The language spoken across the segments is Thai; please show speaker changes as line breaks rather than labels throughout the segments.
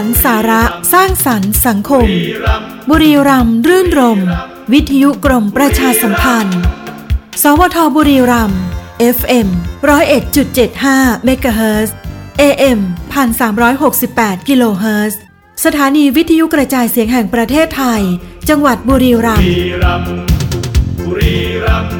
ารสาระสร้างสรรค์สังคม บุรีรัมย์รื่นรม วิทยุกรมประชาสัมพันธ์ สวทบุรีรัมย์ FM 101.75เมกะเฮิรตซ์ AM 1368กิโลเฮิรตซ์สถานีวิทยุกระจายเสียงแห่งประเทศไทย จังหวัดบุรีรัมย์
บุรีรัมย์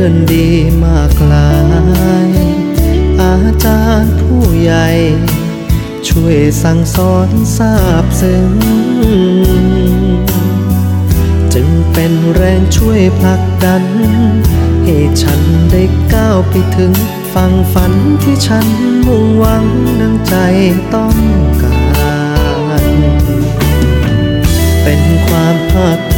พื่อนดีมากลาย อาจารย์ผู้ใหญ่ ช่วยสั่งสอนทราบซึ้ง จึงเป็นแรงช่วยผลักดัน ให้ฉันได้ก้าวไปถึง ฝั่งฝันที่ฉันมุ่งหวังดังใจต้องการ เป็นความภาค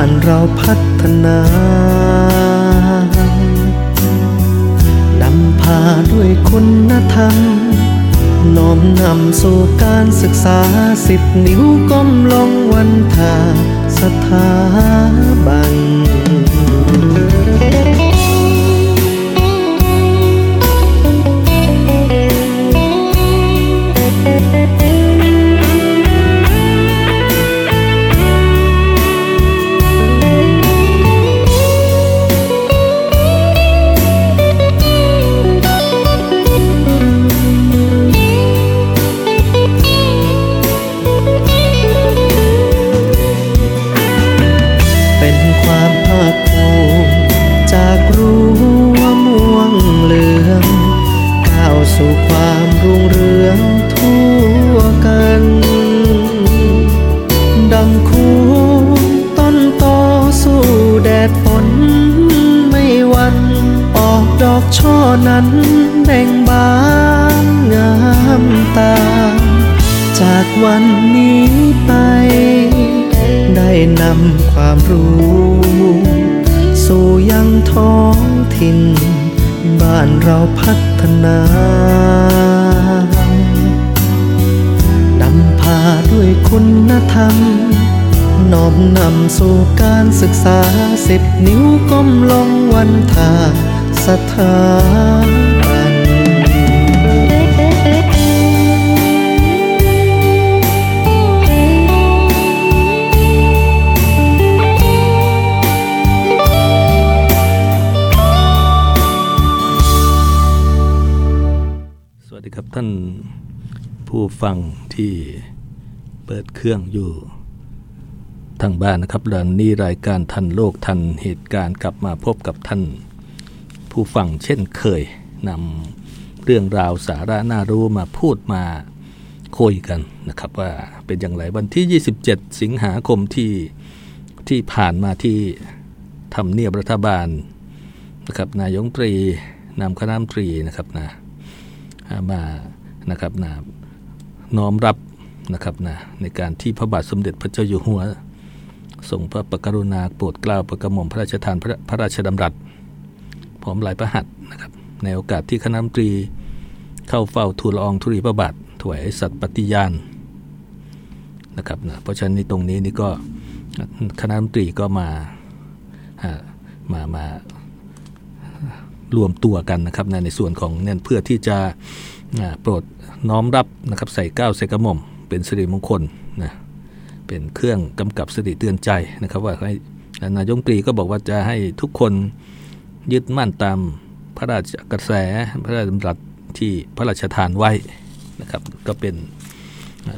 านเราพัฒนานำพาด้วยคุณธรรม น้อมนำสู่การศึกษาสิบนิ้วก้มลงวันทาสถาบันเพัฒนานำพาด้วยคุณธรรม น้อมนำสู่การศึกษาสิบนิ้วก้มลงวันทาสถาน
ท่านผู้ฟังที่เปิดเครื่องอยู่ทางบ้านนะครับและนี่รายการทันโลกทันเหตุการณ์กลับมาพบกับท่าน ผู้ฟังเช่นเคยนำเรื่องราวสาระน่ารู้มาพูดมาคุยกันนะครับว่าเป็นอย่างไรวันที่ 27 สิงหาคมที่ที่ผ่านมาที่ทำเนียบรัฐบาลนะครับนายกรัฐมนตรีนำคณะรัฐมนตรีนะครับนะ มานะครับนะน้อมรับนะครับนะในการที่พระบาทสมเด็จพระเจ้าอยู่หัวทรงพระประกรุณาโปรดเกล้าประกระหม่อมพระราชทานพระพระราชดำรัสพร้อมหลายพระหัตถ์นะครับ ในโอกาสที่คณะมนตรีเข้าเฝ้าทูลละอองธุลีพระบาทถวายสัตย์ปฏิญาณนะครับนะเพราะฉะนั้นตรงนี้นี่ก็คณะมนตรีก็มามามา รวมตัวกันนะครับในในส่วนของเนี่ยเพื่อที่จะโปรดน้อมรับนะครับใส่เก้าใส่กระหม่อม เป็นสิริมงคลนะเป็นเครื่องกำกับสติเตือนใจนะครับ ว่าให้นายกรัฐมนตรีก็บอกว่าจะให้ทุกคนยึดมั่นตามพระราชกระแสพระราชดำรัสที่พระราชทานไว้นะครับ ก็เป็น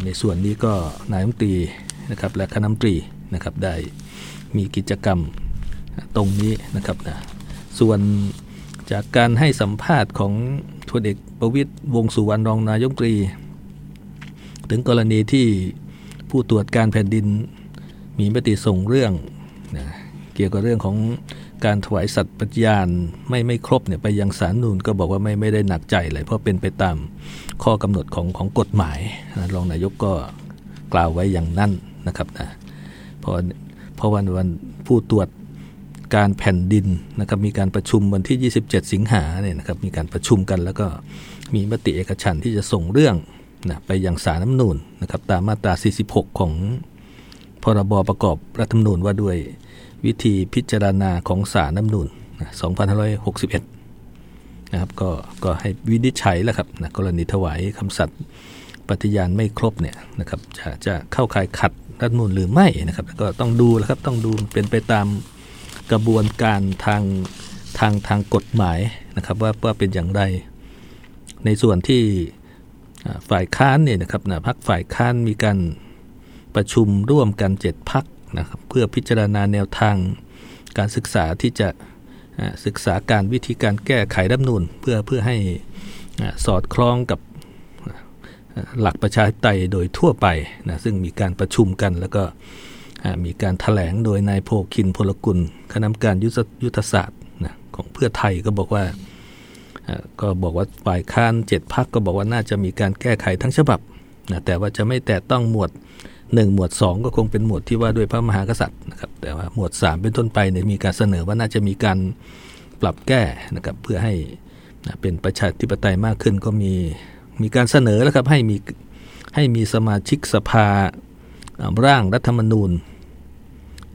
ในส่วนนี้ก็นายกรัฐมตรีนะครับและคณะมตรีนะครับได้มีกิจกรรมตรงนี้นะครับนะส่วน จากการให้สัมภาษณ์ของทวเอกประวิตยวงสุวรรณรองนายกรัฐมนตรี ถึงกรณีที่ผู้ตรวจการแผ่นดินมีมติส่งเรื่องนะเกี่ยวกับเรื่องของการถวายสัตย์ปฏิญาณไม่ไม่ครบเนี่ยไปยังศาลนูนก็บอกว่าไม่ไม่ได้หนักใจเลยเพราะเป็นไปตามข้อกำหนดของของกฎหมายนะรองนายกก็กล่าวไว้อย่างนั้นนะครับนะเพราะเพราะวันวันผู้ตรวจ การแผ่นดินนะครับมีการประชุมวันที่ 27 สิงหาเนี่ยนะครับมีการประชุมกันแล้วก็มีมติเอกฉันที่จะส่งเรื่องนะไปยังศาลน้ำนูนนะครับตามมาตรา 46 ของพรบประกอบรัฐธรรมนูญว่าด้วยวิธีพิจารณาของศาลน้ำนูนนะ2561นะครับก็ก็ให้วินิจฉัยแล้วครับนะกรณีถวายคำสัตย์ปฏิญาณไม่ครบเนี่ยนะครับจะจะเข้าข่ายขัดรัฐมนูญหรือไม่นะครับก็ต้องดูแล้วครับต้องดูเป็นไปตาม กระบวนการทางทางทางกฎหมายนะครับว่าว่าเป็นอย่างไร ในส่วนที่ฝ่ายค้านเนี่ยนะครับนะพักฝ่ายค้านมีการประชุมร่วมกัน7พักนะครับเพื่อพิจารณาแนวทางการศึกษาที่จะศึกษาการวิธีการแก้ไขรัฐนูญเพื่อเพื่อให้สอดคล้องกับหลักประชาธิปไตยโดยทั่วไปนะซึ่งมีการประชุมกันแล้วก็ มีการถแถลงโดยนายโพคินพลกุลคณะกรรมการยุทธศาสตร์นะของเพื่อไทยก็บอกว่าก็บอกว่าฝ่ายค้านเจ็ดพักก็บอกว่าน่าจะมีการแก้ไขทั้งฉบับนะแต่ว่าจะไม่แตะต้องหมวด 1 หมวด 2 ก็คงเป็นหมวดที่ว่าด้วยพระมหากษัตริย์นะครับแต่ว่าหมวด 3 เป็นต้นไปเนี่ยมีการเสนอว่าน่าจะมีการปรับแก้นะครับเพื่อให้เป็นประชาธิปไตยมากขึ้นก็มีมีการเสนอแล้วครับให้มีให้มีสมาชิกสภาอ่าร่างรัฐธรรมนูญ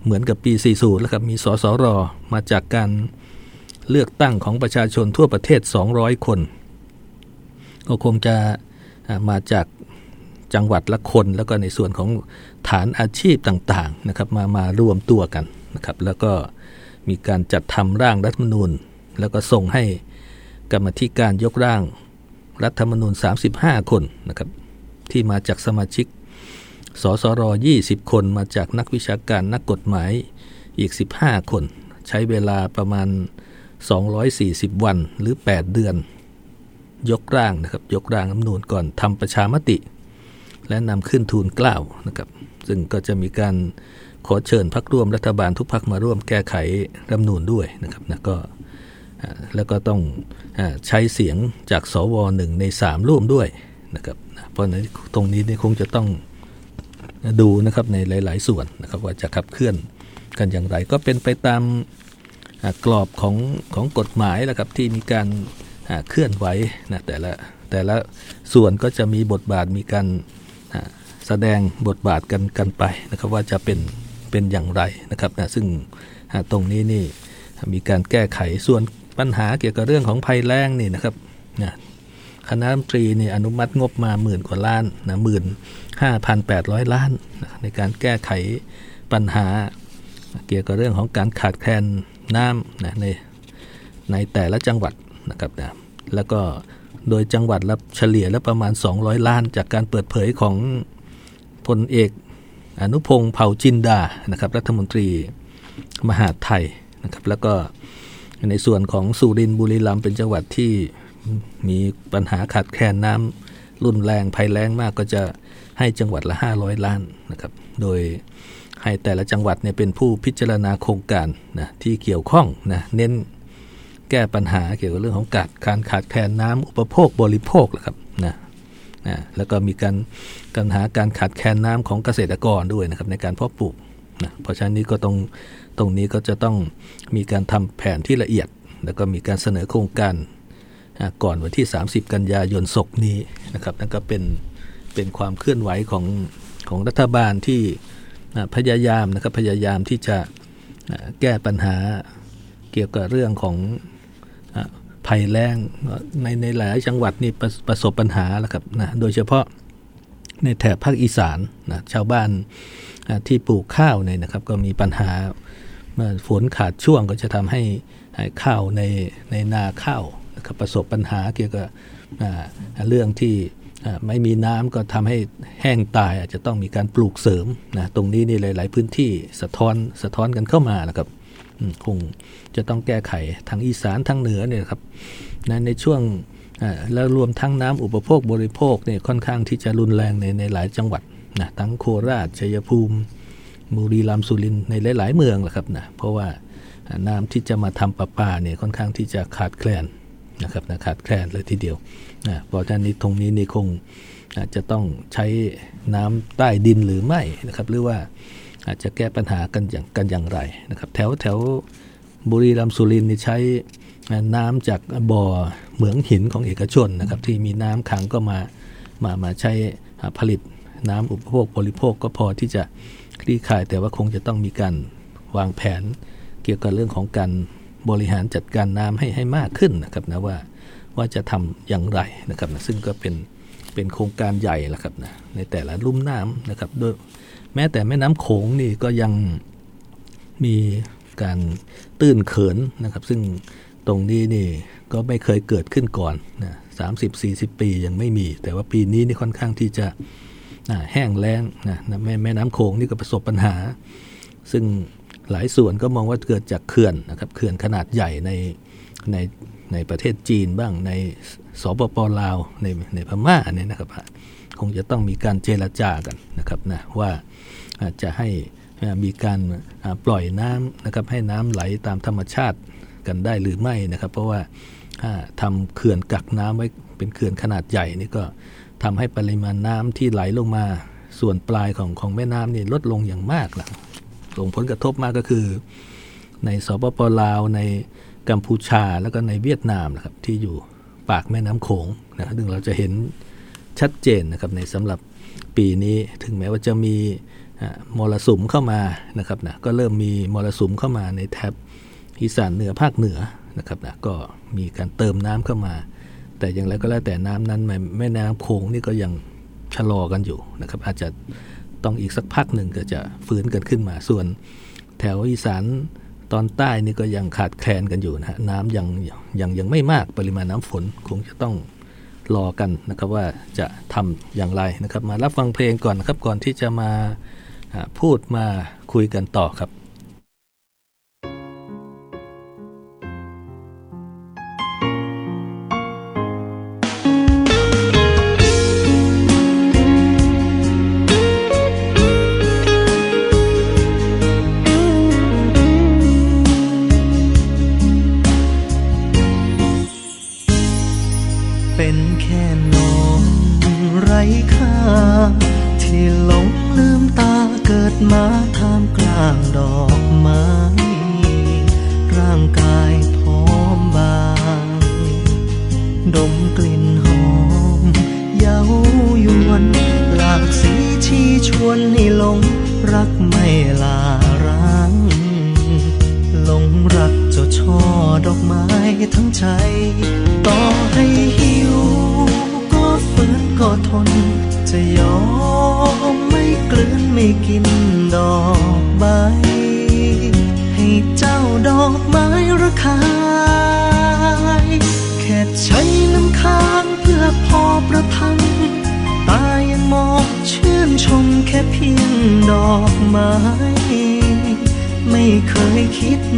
เหมือนกับปี 40 แล้วครับมีสสรมาจากการเลือกตั้งของประชาชนทั่วประเทศ 200 คน ก็คงจะมาจากจังหวัดละคน แล้วก็ในส่วนของฐานอาชีพต่างๆนะครับมามารวมตัวกันนะครับแล้วก็มีการจัดทำร่างรัฐมนูญ แล้วก็ส่งให้กรรมธิการยกร่างรัฐธรรมนูญ 35 คนนะครับที่มาจากสมาชิก สสร20 คนมาจากนักวิชาการนักกฎหมายอีก 15 คน ใช้เวลาประมาณ 240 วันหรือ 8 เดือน ยกร่างนะครับยกร่างรัฐมนูญก่อนทำประชามติ และนำขึ้นทูลกล้าวนะครับ ซึ่งก็จะมีการขอเชิญพักร่วมรัฐบาลทุกพักมาร่วมแก้ไขรัฐมนูญด้วยนะครับนะก็แล้วก็ต้องอใช้เสียงจากสวหนึ่งในสามร่วมด้วยนะครับเพราะฉะนั้นตรงนี้นี่คงจะต้อง ดูนะครับในหลาย ๆ ส่วนนะครับว่าจะขับเคลื่อนกันอย่างไร ก็เป็นไปตามกรอบของของกฎหมายแหละครับที่มีการเคลื่อนไหวนะแต่ละแต่ละส่วนก็จะมีบทบาทมีการแสดงบทบาทกันกันไปนะครับว่าจะเป็นเป็นอย่างไรนะครับนะซึ่งตรงนี้นี่มีการแก้ไขส่วนปัญหาเกี่ยวกับเรื่องของภัยแล้งนี่นะครับนะ คณะรัฐมนตรีนี่อนุมัติงบมาหมื่นกว่าล้านนะหมื่นห้าพันแปดร้อยล้านนะในการแก้ไขปัญหา เกี่ยวกับเรื่องของการขาดแคลนน้ำนะในในแต่ละจังหวัดนะครับนะแล้วก็โดยจังหวัดละเฉลี่ยแล้วประมาณ 200 ล้าน จากการเปิดเผยของพลเอกอนุพงศ์เผ่าจินดานะครับ รัฐมนตรีมหาดไทยนะครับ แล้วก็ในส่วนของสุรินทร์บุรีรัมย์เป็นจังหวัดที่ มีปัญหาขาดแคลนน้ำรุนแรงภัยแล้งมากก็จะให้จังหวัดละ 500 ล้านนะครับโดยให้แต่ละจังหวัดเนี่ยเป็นผู้พิจารณาโครงการนะที่เกี่ยวข้องนะเน้นแก้ปัญหาเกี่ยวกับเรื่องของการการขาดแคลนน้ำอุปโภคบริโภคแหละครับนะนะแล้วก็มีการปัญหาการขาดแคลนน้ำของเกษตรกรด้วยนะครับในการเพาะปลูกนะเพราะฉะนั้นนี้ก็ตรงตรงนี้ก็จะต้องมีการทำแผนที่ละเอียด แล้วก็มีการเสนอโครงการ ก่อนวันที่ 30 กันยายนศกนี้นะครับนั่นก็เป็นเป็นความเคลื่อนไหวของของรัฐบาลที่พยายามนะครับพยายามที่จะแก้ปัญหาเกี่ยวกับเรื่องของภัยแล้งในในหลายจังหวัดนี่ประประสบปัญหาแล้วครับนะโดยเฉพาะในแถบภาคอีสานนะชาวบ้านที่ปลูกข้าวเนี่ยนะครับก็มีปัญหาเมื่อฝนขาดช่วงก็จะทำให้ข้าวในในนาข้าว ประสบปัญหาเกี่ยวกับเรื่องที่ไม่มีน้ำก็ทำให้แห้งตายอาจจะต้องมีการปลูกเสริมนะตรงนี้นี่หลาย ๆ พื้นที่สะท้อนสะท้อนกันเข้ามานะครับคงจะต้องแก้ไขทางอีสานทางเหนือเนี่ยครับในในช่วงแล้วรวมทั้งน้ำอุปโภคบริโภคเนี่ยค่อนข้างที่จะรุนแรงในในหลายจังหวัดนะทั้งโคราชชัยภูมิบุรีรัมย์สุรินในหลาย ๆ เมืองแหละครับนะเพราะว่าน้ำที่จะมาทำประปาเนี่ยค่อนข้างที่จะขาดแคลน นะครับนะขาดแคลนเลยทีเดียวนะเพราะฉะนั้นตรงนี้นี่คงจะต้องใช้น้ำใต้ดินหรือไม่นะครับ หรือว่าอาจจะแก้ปัญหากันอย่างกันอย่างไรนะครับ แถวแถวบุรีรัมย์สุรินทร์นี่ใช้น้ำจากบ่อเหมืองหินของเอกชนนะครับ ที่มีน้ำขังก็มามามาใช้ผลิตน้ำอุปโภคบริโภคก็พอที่จะคลี่คลายแต่ว่าคงจะต้องมีการวางแผนเกี่ยวกับเรื่องของการ บริหารจัดการน้ำให้ให้มากขึ้นนะครับนะว่าว่าจะทำอย่างไรนะครับนะซึ่งก็เป็นเป็นโครงการใหญ่ละครับนะในแต่ละลุ่มน้ำนะครับโดยแม้แต่แม่น้ำโขงนี่ก็ยังมีการตื้นเขินนะครับ ซึ่งตรงนี้นี่ก็ไม่เคยเกิดขึ้นก่อนนะสามสิบสี่สิบปียังไม่มี แต่ว่าปีนี้นี่ค่อนข้างที่จะแห้งแล้งนะแม่แม่น้ำโขงนี่ก็ประสบปัญหา ซึ่ง หลายส่วนก็มองว่าเกิดจากเขื่อนนะครับเขื่อนขนาดใหญ่ในในในประเทศจีนบ้างในสปปลาวในในพม่าเนี่ยนะครับคงจะต้องมีการเจรจากันนะครับนะว่าจะให้มีการปล่อยน้ำนะครับให้น้ำไหลตามธรรมชาติกันได้หรือไม่นะครับ เพราะว่าทำเขื่อนกักน้ำไว้เป็นเขื่อนขนาดใหญ่นี่ก็ทำให้ปริมาณน้ำที่ไหลลงมาส่วนปลายของของแม่น้ำนี่ลดลงอย่างมากละ ส่งผลกระทบมากก็คือ ในสปปลาวในกัมพูชาแล้วก็ในเวียดนามนะครับที่อยู่ปากแม่น้ำโขงนะครับซึ่งเราจะเห็นชัดเจนนะครับในสำหรับปีนี้ถึงแม้ว่าจะมีมรสุมเข้ามานะครับนะก็เริ่มมีมรสุมเข้ามาในแถบอีสานเหนือภาคเหนือนะครับนะก็มีการเติมน้ำเข้ามา แต่อย่างไรก็แล้วแต่น้ำนั้นแม่น้ำโขงนี่ก็ยังชะลอกันอยู่นะครับ อาจจะ ต้องอีกสักพักหนึ่งก็จะฟื้นกันขึ้นมา ส่วนแถวอีสานตอนใต้นี่ก็ยังขาดแคลนกันอยู่นะฮะน้ำยังยังยังไม่มากปริมาณน้ำฝนคงจะต้องรอกันนะครับว่าจะทำอย่างไรนะครับ มารับฟังเพลงก่อนนะครับก่อนที่จะมาพูดมาคุยกันต่อครับ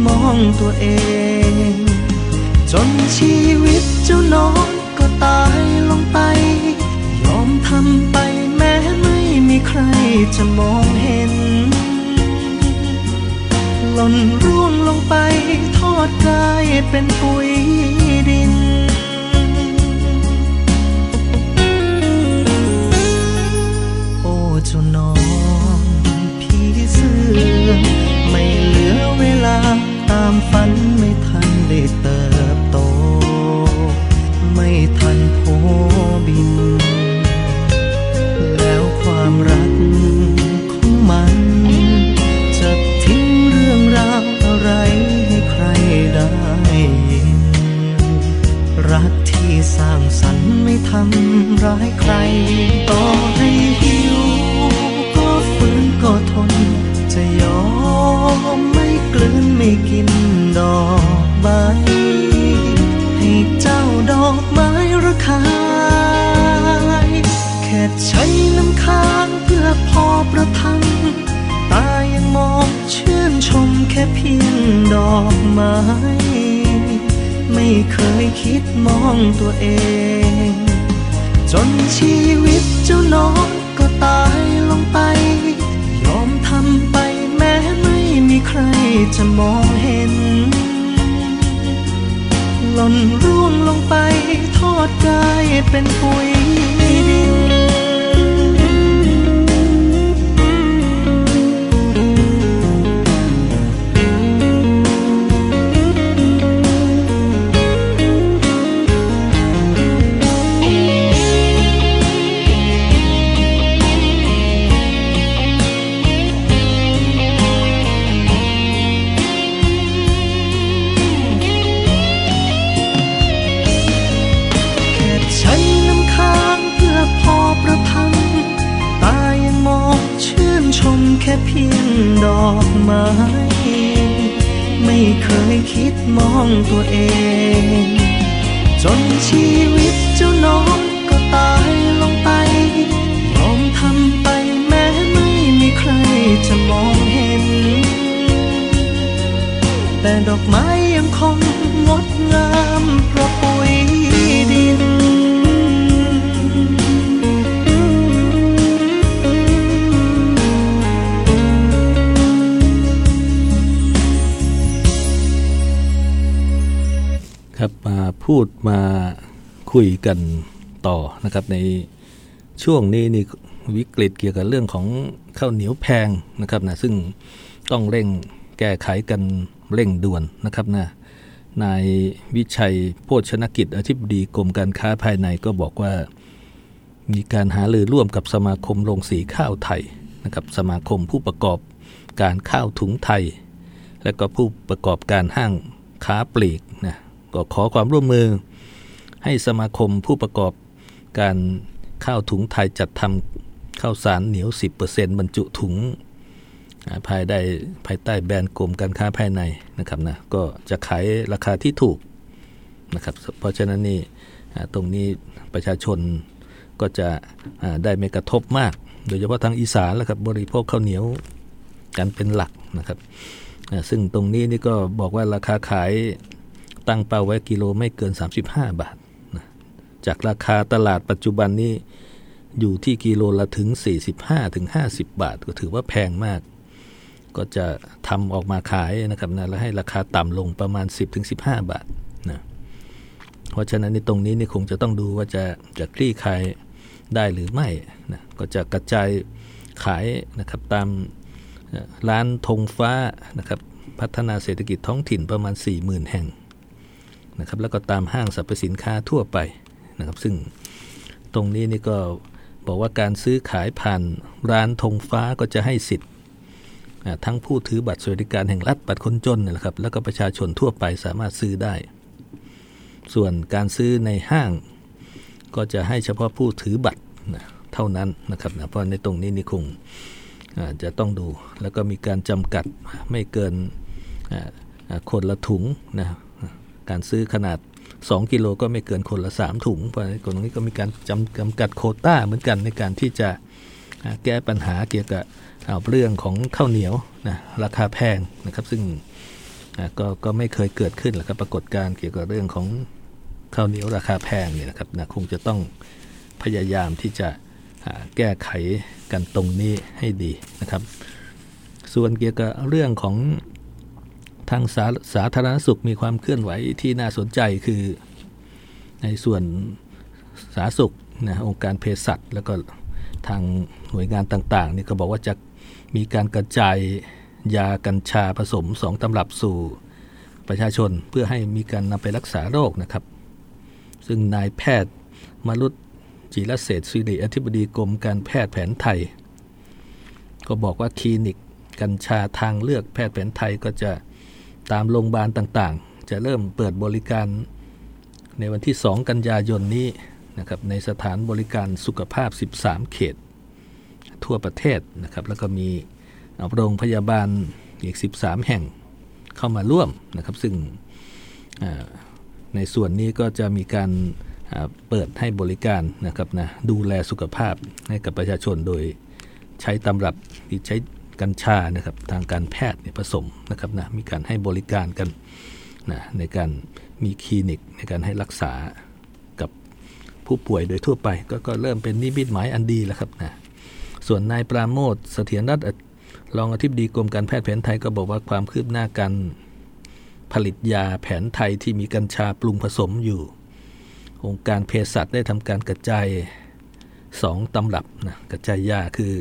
มองตัวเอง จนชีวิตเจ้าน้องก็ตายลงไป ยอมทำไปแม้ไม่มีใครจะมองเห็น หล่นร่วงลงไปทอดกลายเป็นปุ๋ยดินเจ้าน้องพี่เสื้อไม่เหลือเวลาามฝันไม่ทันได้เติบโต ไม่ทันโผบิน แล้วความรักของมัน จะทิ้งเรื่องราวอะไรให้ใครได้ยิน รักที่สร้างสรรค์ไม่ทำร้ายใครต่อ ชมแค่เพียงดอกไม้ ไม่เคยคิดมองตัวเอง จนชีวิตเจ้าน้องก็ตายลงไป ยอมทำไปแม้ไม่มีใครจะมองเห็น หล่นร่วงลงไปทอดกายเป็น
ปุ๋ย พูดมาคุยกันต่อนะครับในช่วงนี้นี่วิกฤตเกี่ยวกับเรื่องของข้าวเหนียวแพงนะครับนะซึ่งต้องเร่งแก้ไขกันเร่งด่วนนะครับนะนายวิชัยโภชนกิจอธิบดีกรมการค้าภายในก็บอกว่า มีการหารือร่วมกับสมาคมโรงสีข้าวไทยนะครับสมาคมผู้ประกอบการข้าวถุงไทย และก็ผู้ประกอบการห้างค้าปลีก ก็ขอความร่วมมือ ให้สมาคมผู้ประกอบการข้าวถุงไทยจัดทำข้าวสารเหนียว 10%บรรจุถุงภายได้ภายใต้แบรนด์กรมการค้าภายในนะครับนะก็จะขายราคาที่ถูกนะครับเพราะฉะนั้นนี่ตรงนี้ประชาชนก็จะได้ไม่กระทบมาก โดยเฉพาะทางอีสานแล้วครับบริโภคข้าวเหนียวกันเป็นหลักนะครับซึ่งตรงนี้นี่ก็บอกว่าราคาขาย ตั้งเป้าไว้กิโลไม่เกิน 35 บาทนะจากราคาตลาดปัจจุบันนี้อยู่ที่กิโลละถึง 45ถึง50 บาท ก็ถือว่าแพงมาก ก็จะทำออกมาขายนะครับนะแล้วให้ราคาต่ำลงประมาณ 10ถึง15 บาทนะเพราะฉะนั้นในตรงนี้นี่คงจะต้องดูว่าจะจะคลี่คลายได้หรือไม่นะก็จะกระจายขายนะครับตามร้านธงฟ้านะครับพัฒนาเศรษฐกิจท้องถิ่นประมาณ 40,000 แห่ง นะครับแล้วก็ตามห้างสรรพสินค้าทั่วไปนะครับ ซึ่งตรงนี้นี่ก็บอกว่าการซื้อขายผ่านร้านธงฟ้าก็จะให้สิทธิ์ทั้งผู้ถือบัตรสวัสดิการแห่งรัฐบัตรคนจนนะครับแล้วก็ประชาชนทั่วไปสามารถซื้อได้ ส่วนการซื้อในห้าง ก็จะให้เฉพาะผู้ถือบัตรนะเท่านั้นนะครับนะเพราะในตรงนี้นี่คงจะต้องดู แล้วก็มีการจำกัดไม่เกินคนละถุงนะ การซื้อขนาด 2 กิโลก็ไม่เกินคนละ 3 ถุงเพราะฉะนั้นตรงนี้ก็มีการจำจำกัดโคต้าเหมือนกันในการที่จะแก้ปัญหาเกี่ยวกับเรื่องของข้าวเหนียวนะราคาแพงนะครับซึ่งก็ก็ไม่เคยเกิดขึ้นหรอกครับปรากฏการเกี่ยวกับเรื่องของข้าวเหนียวราคาแพงเนี่ยนะครับนะคงจะต้องพยายามที่จะแก้ไขกันตรงนี้ให้ดีนะครับ ส่วนเกี่ยวกับเรื่องของ ทางสาสาธารณสุขมีความเคลื่อนไหวที่น่าสนใจคือในส่วนสาธารณสุขนะองค์การเภสัชแล้วก็ทางหน่วยงานต่างๆนี่ก็บอกว่าจะมีการกระจายยากัญชาผสมสองตำรับสู่ประชาชนเพื่อให้มีการนำไปรักษาโรคนะครับ ซึ่งนายแพทย์มรุตจิรเศรษฐสิริอธิบดีกรมการแพทย์แผนไทย ก็บอกว่าคลินิกกัญชาทางเลือกแพทย์แผนไทยก็จะ ตามโรงพยาบาลต่างๆ จะเริ่มเปิดบริการในวันที่ 2 กันยายนนี้นะครับในสถานบริการสุขภาพ 13 เขต ทั่วประเทศนะครับแล้วก็มีโรงพยาบาลอีก 13 แห่งเข้ามาร่วมนะครับซึ่งในส่วนนี้ก็จะมีการเปิดให้บริการนะครับนะดูแลสุขภาพให้กับประชาชนโดยใช้ตำรับหรือใช้ กัญชานะครับทางการแพทย์เนี่ยผสมนะครับนะมีการให้บริการกันนะในการมีคลินิกในการให้รักษากับผู้ป่วยโดยทั่วไปก็ก็เริ่มเป็นนิมิตหมายอันดีแล้วครับนะส่วนนายปราโมทเสถียรรัตน์รองอธิบดีกรมการแพทย์แผนไทยก็บอกว่าความคืบหน้าการผลิตยาแผนไทยที่มีกัญชาปรุงผสมอยู่ องค์การเภสัชได้ทำการกระจายสองตำรับนะกระจายยาคือ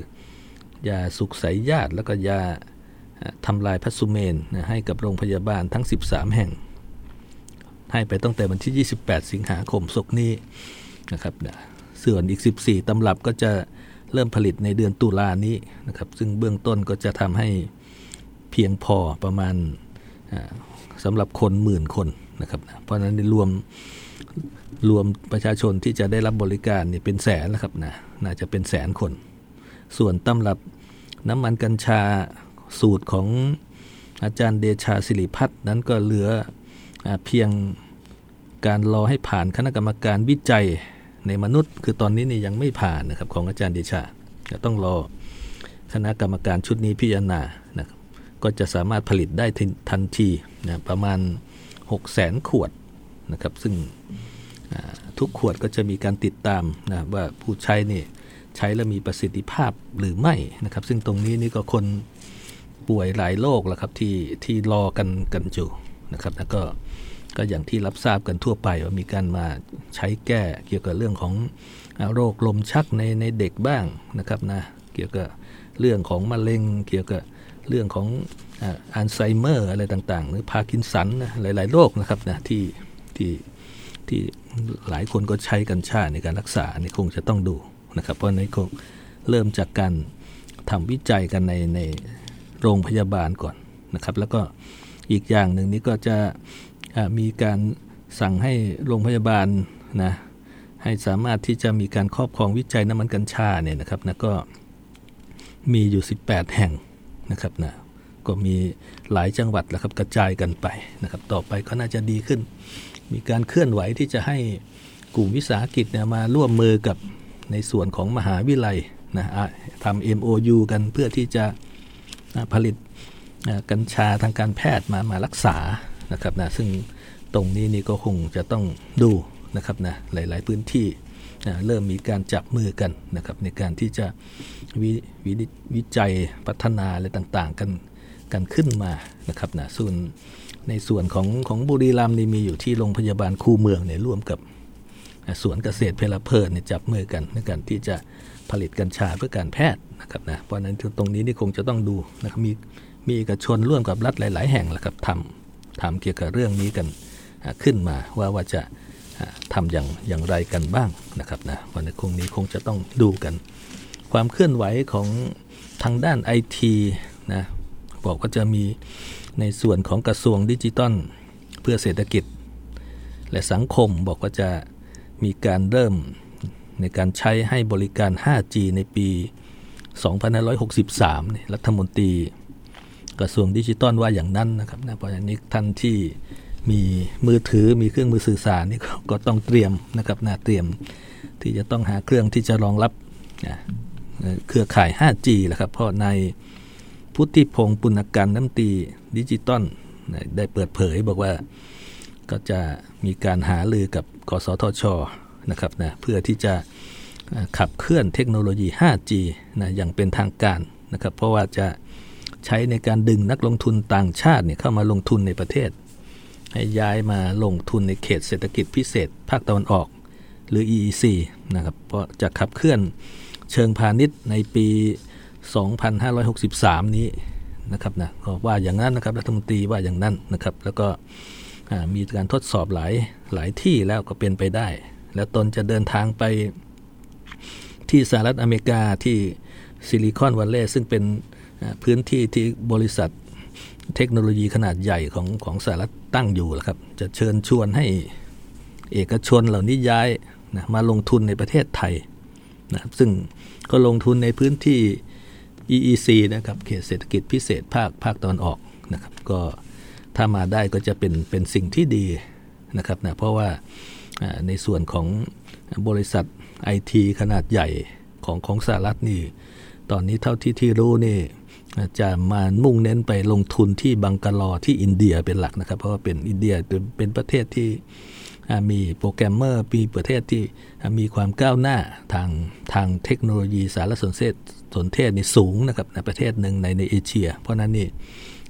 ยาสุขใสยญาติ แล้วก็ยาทำลายพัสดุเมนให้กับโรงพยาบาลทั้ง 13 แห่ง ให้ไปตั้งแต่วันที่ 28 สิงหาคมศกนี้นะครับส่วนอีก 14 ตำรับก็จะเริ่มผลิตในเดือนตุลานี้นะครับ ซึ่งเบื้องต้นก็จะทำให้เพียงพอประมาณสำหรับคนหมื่นคนนะครับนะเพราะนั้นรวมรวมประชาชนที่จะได้รับบริการเนี่ยเป็นแสนแล้วครับนะน่าจะเป็นแสนคน ส่วนตำรับน้ำมันกัญชาสูตรของอาจารย์เดชาสิริพัฒน์นั้นก็เหลืออเพียงการรอให้ผ่านคณะกรรมการวิจัยในมนุษย์ คือตอนนี้นี่ยังไม่ผ่านนะครับของอาจารย์เดชาจะต้องรอคณะกรรมการชุดนี้พิจารณานะครับก็จะสามารถผลิตได้ทันทีนะประมาณ 6 0แสนขวดนะครับซึ่งทุกขวดก็จะมีการติดตามนะว่าผู้ใช้นี่ ใช้แล้วมีประสิทธิภาพหรือไม่นะครับ ซึ่งตรงนี้นี่ก็คนป่วยหลายโรคแล้วครับที่ที่รอกันกันอยู่นะครับแล้วก็ก็อย่างที่รับทราบกันทั่วไปว่ามีการมาใช้แก้เกี่ยวกับเรื่องของโรคลมชักในในเด็กบ้างนะครับนะเกี่ยวกับเรื่องของมะเร็ง เกี่ยวกับเรื่องของอัลไซเมอร์อะไรต่างๆ หรือพาร์กินสันหลาย ๆ โรคนะครับนะที่ที่ที่หลายคนก็ใช้กัญชาในการรักษานี่คงจะต้องดู นะครับ เพราะนี้คงเริ่มจากการทำวิจัยกันในในโรงพยาบาลก่อนนะครับ แล้วก็อีกอย่างหนึ่งนี้ก็จะมีการสั่งให้โรงพยาบาลนะให้สามารถที่จะมีการครอบครองวิจัยน้ำมันกัญชาเนี่ยนะครับนะก็มีอยู่ 18 แห่งนะครับนะก็มีหลายจังหวัดแล้วครับกระจายกันไปนะครับ ต่อไปก็น่าจะดีขึ้น มีการเคลื่อนไหวที่จะให้กลุ่มวิสาหกิจเนี่ยมาร่วมมือกับ ในส่วนของมหาวิทยาลัยนะทำ MOU กันเพื่อที่จะผลิตกัญชาทางการแพทย์มามารักษานะครับนะซึ่งตรงนี้นี่ก็คงจะต้องดูนะครับนะหลาย ๆ พื้นที่นะเริ่มมีการจับมือกันนะครับในการที่จะวววิจัยพัฒนาอะไรต่าง ๆ กันกันขึ้นมานะครับนะส่วนในส่วนของของบุรีรัมย์นี่มีอยู่ที่โรงพยาบาลคูเมืองเนี่ยร่วมกับ สวนเกษตรเพลเพลินเนี่ยจับมือกันในการที่จะผลิตกัญชาเพื่อการแพทย์นะครับนะเพราะนั้นตรงนี้นี่คงจะต้องดูนะครับมีมีเอกชนร่วมกับรัฐหลาย ๆ แห่งแหละครับทำทำเกี่ยวกับเรื่องนี้กันขึ้นมาว่าว่าจะทำอย่างอย่างไรกันบ้างนะครับนะวันนี้คงนี้คงจะต้องดูกัน ความเคลื่อนไหวของทางด้านไอทีนะบอกก็จะมีในส่วนของกระทรวงดิจิทัลเพื่อเศรษฐกิจ และสังคมบอกว่าจะ มีการเริ่มในการใช้ให้บริการ 5G ในปี 2563รัฐมนตรีกระทรวงดิจิทัลว่าอย่างนั้นนะครับนะเพราะฉะนั้นท่านที่มีมือถือมีเครื่องมือสื่อสารนี่ก็ต้องเตรียมนะครับนะเตรียมที่จะต้องหาเครื่องที่จะรองรับเครือข่าย 5G แหละครับ เพราะในพุทธิพงศ์ปุณกันน้ำตีดิจิตอลได้เปิดเผยบอกว่าก็จะมีการหาลือกับ กสทชนะครับนะเพื่อที่จะขับเคลื่อนเทคโนโลยี 5G นะอย่างเป็นทางการนะครับเพราะว่าจะใช้ในการดึงนักลงทุนต่างชาติเนี่ยเข้ามาลงทุนในประเทศ ให้ย้ายมาลงทุนในเขตเศรษฐกิจพิเศษ ภาคตะวันออก หรือ EEC นะครับเพราะจะขับเคลื่อนเชิงพาณิชย์ในปี 2563 นี้นะครับนะก็ว่าอย่างนั้นนะครับรัฐมนตรีว่าอย่างนั้นนะครับ แล้วก็ มีการทดสอบหลายหลายที่แล้วก็เป็นไปได้ แล้วตนจะเดินทางไปที่สหรัฐอเมริกาที่ซิลิคอนวัลเลย์ซึ่งเป็นพื้นที่ที่บริษัทเทคโนโลยีขนาดใหญ่ของของสหรัฐตั้งอยู่ครับ จะเชิญชวนให้เอกชนเหล่านี้ย้ายนะมาลงทุนในประเทศไทยนะครับซึ่งก็ลงทุนในพื้นที่ EEC นะครับเขตเศรษฐกิจพิเศษภาคภาคตะวันออกนะครับ ก็ ถ้ามาได้ก็จะเป็นเป็นสิ่งที่ดีนะครับนะเพราะว่าในส่วนของบริษัทไอทีขนาดใหญ่ของของสหรัฐนี่ ตอนนี้เท่าที่ที่รู้นี่จะมามุ่งเน้นไปลงทุนที่บังกลอที่อินเดียเป็นหลักนะครับ เพราะว่าเป็นอินเดียเป็นเป็นประเทศที่มีโปรแกรมเมอร์ปีประเทศที่มีความก้าวหน้าทางทางเทคโนโลยีสารสนเทศสนเทศนี่สูงนะครับในประเทศหนึ่งในในเอเชีย เพราะนั้นนี่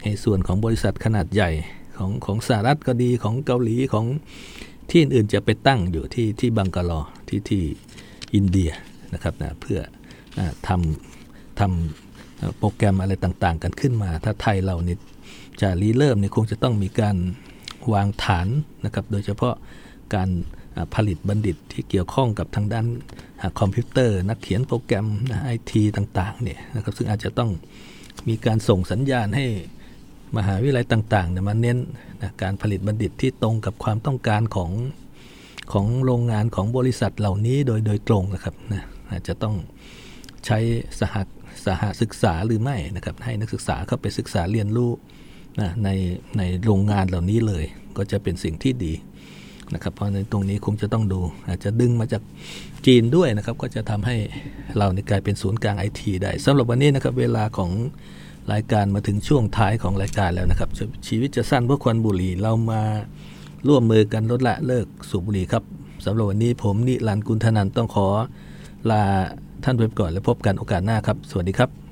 ในส่วนของบริษัทขนาดใหญ่ของของสหรัฐก็ดีของเกาหลีของที่อื่นจะไปตั้งอยู่ที่ที่บังกลอที่ที่อินเดียนะครับนะเพื่อทำทำโปรแกรมอะไรต่างๆ กันขึ้นมา ถ้าไทยเรานี่จะรีเริ่มนี่คงจะต้องมีการวางฐานนะครับโดยเฉพาะการผลิตบัณฑิตที่เกี่ยวข้องกับทางด้านคอมพิวเตอร์ นักเขียนโปรแกรมไอทีต่างๆเนี่ยนะครับซึ่งอาจจะต้องมีการส่งสัญญาณให้ มหาวิทยาลัยต่างๆเนี่ยมาเน้นนะการผลิตบัณฑิตที่ตรงกับความต้องการของของโรงงานของบริษัทเหล่านี้โดยโดยตรงนะครับนะอาจจะต้องใช้สหสหศึกษาหรือไม่นะครับให้นักศึกษาเข้าไปศึกษาเรียนรู้นะในในโรงงานเหล่านี้เลย ก็จะเป็นสิ่งที่ดีนะครับเพราะในตรงนี้คงจะต้องดู อาจจะดึงมาจากจีนด้วยนะครับ ก็จะทำให้เราในกลายเป็นศูนย์กลางไอทีได้สำหรับวันนี้นะครับเวลาของ รายการมาถึงช่วงท้ายของรายการแล้วนะครับ ชีวิตจะสั้นเพราะควันบุหรี่เรามาร่วมมือกันลดละเลิกสูบบุหรี่ครับสำหรับวันนี้ผมนิรันดร์กุลธนันต้องขอลาท่านไปก่อนและพบกันโอกาสหน้าครับ สวัสดีครับ